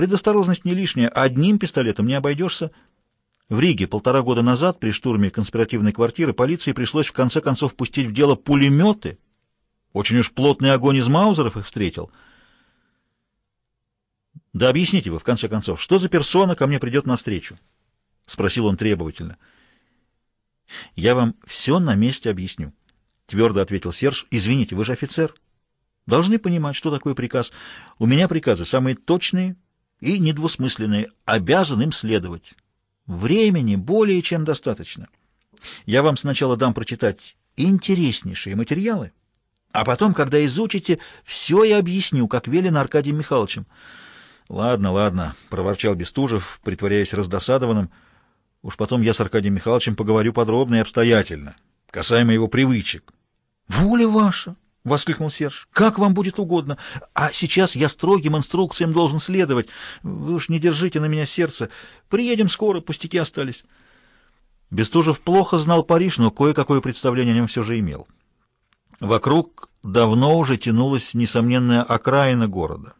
Предосторожность не лишняя, одним пистолетом не обойдешься. В Риге полтора года назад при штурме конспиративной квартиры полиции пришлось в конце концов пустить в дело пулеметы. Очень уж плотный огонь из маузеров их встретил. «Да объясните вы, в конце концов, что за персона ко мне придет навстречу?» — спросил он требовательно. «Я вам все на месте объясню», — твердо ответил Серж. «Извините, вы же офицер. Должны понимать, что такое приказ. У меня приказы самые точные и недвусмысленные. Обязан им следовать». Времени более чем достаточно. Я вам сначала дам прочитать интереснейшие материалы, а потом, когда изучите, все я объясню, как велено Аркадием Михайловичем. — Ладно, ладно, — проворчал Бестужев, притворяясь раздосадованным. — Уж потом я с Аркадием Михайловичем поговорю подробно и обстоятельно, касаемо его привычек. — Воля ваша! — воскликнул Серж. — Как вам будет угодно. А сейчас я строгим инструкциям должен следовать. Вы уж не держите на меня сердце. Приедем скоро, пустяки остались. Бестужев плохо знал Париж, но кое-какое представление о нем все же имел. Вокруг давно уже тянулась несомненная окраина города.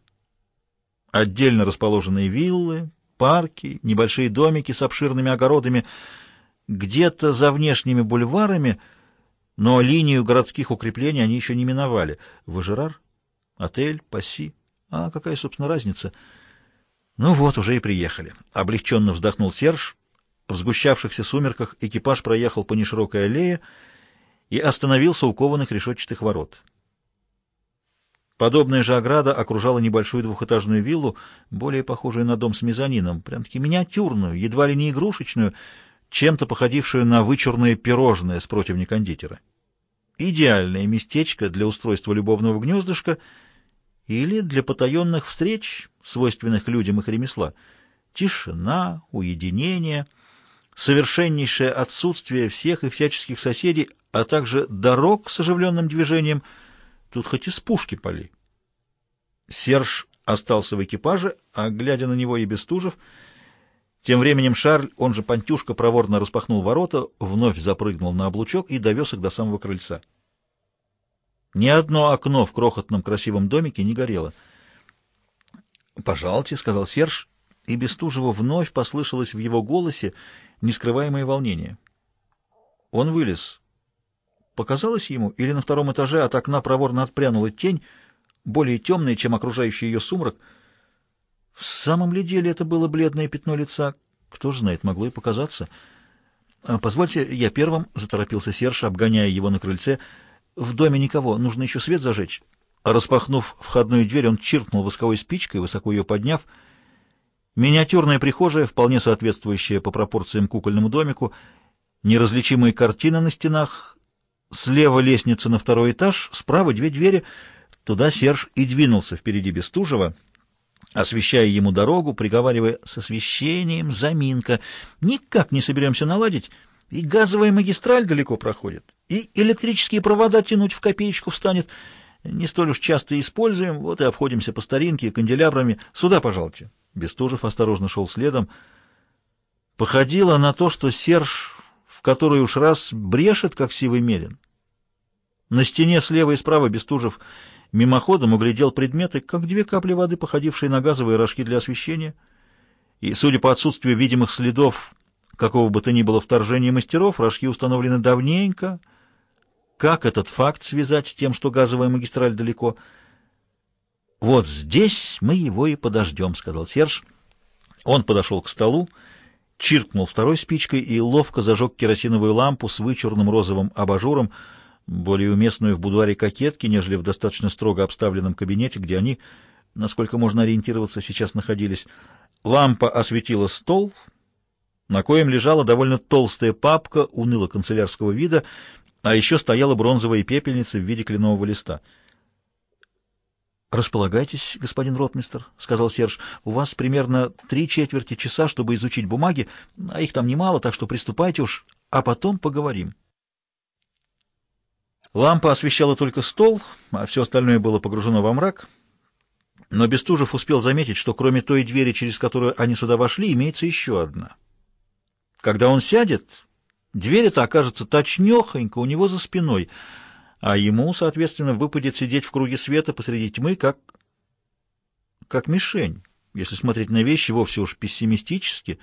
Отдельно расположенные виллы, парки, небольшие домики с обширными огородами. Где-то за внешними бульварами — но линию городских укреплений они еще не миновали. Важерар? Отель? Пасси? А какая, собственно, разница? Ну вот, уже и приехали. Облегченно вздохнул Серж. В сгущавшихся сумерках экипаж проехал по неширокой аллее и остановился у кованых решетчатых ворот. Подобная же ограда окружала небольшую двухэтажную виллу, более похожую на дом с мезонином, прям-таки миниатюрную, едва ли не игрушечную, чем-то походившую на вычурное пирожное с противня кондитера. Идеальное местечко для устройства любовного гнездышка или для потаенных встреч, свойственных людям их ремесла. Тишина, уединение, совершеннейшее отсутствие всех и всяческих соседей, а также дорог с оживленным движением, тут хоть из пушки поли. Серж остался в экипаже, а, глядя на него и Бестужев, тем временем Шарль, он же Пантюшка, проворно распахнул ворота, вновь запрыгнул на облучок и довез их до самого крыльца. Ни одно окно в крохотном красивом домике не горело. «Пожалуйте», — сказал Серж, и Бестужева вновь послышалось в его голосе нескрываемое волнение. Он вылез. Показалось ему, или на втором этаже от окна проворно отпрянула тень, более темная, чем окружающий ее сумрак — в самом ли деле это было бледное пятно лица? Кто знает, могло и показаться. А, «Позвольте, я первым», — заторопился Серж, обгоняя его на крыльце. «В доме никого, нужно еще свет зажечь». Распахнув входную дверь, он чиркнул восковой спичкой, высоко ее подняв. Миниатюрная прихожая, вполне соответствующая по пропорциям кукольному домику, неразличимые картины на стенах, слева лестница на второй этаж, справа две двери. Туда Серж и двинулся впереди Бестужева — освещая ему дорогу, приговаривая с освещением, заминка. Никак не соберемся наладить, и газовая магистраль далеко проходит, и электрические провода тянуть в копеечку встанет. Не столь уж часто используем, вот и обходимся по старинке, канделябрами. Сюда, пожалуйте. Бестужев осторожно шел следом. Походило на то, что Серж в который уж раз брешет, как сивый мерин. На стене слева и справа Бестужев мимоходом углядел предметы, как две капли воды, походившие на газовые рожки для освещения, и, судя по отсутствию видимых следов какого бы то ни было вторжения мастеров, рожки установлены давненько. Как этот факт связать с тем, что газовая магистраль далеко? «Вот здесь мы его и подождем», — сказал Серж. Он подошел к столу, чиркнул второй спичкой и ловко зажег керосиновую лампу с вычурным розовым абажуром, более уместную в будуаре кокетки, нежели в достаточно строго обставленном кабинете, где они, насколько можно ориентироваться, сейчас находились. Лампа осветила стол, на коем лежала довольно толстая папка уныло канцелярского вида, а еще стояла бронзовая пепельница в виде кленового листа. «Располагайтесь, господин ротмистер», — сказал Серж. «У вас примерно три четверти часа, чтобы изучить бумаги, а их там немало, так что приступайте уж, а потом поговорим». Лампа освещала только стол, а все остальное было погружено во мрак. Но Бестужев успел заметить, что кроме той двери, через которую они сюда вошли, имеется еще одна. Когда он сядет, дверь эта окажется точнехонько у него за спиной, а ему, соответственно, выпадет сидеть в круге света посреди тьмы, как... как мишень. если смотреть на вещи вовсе уж пессимистически,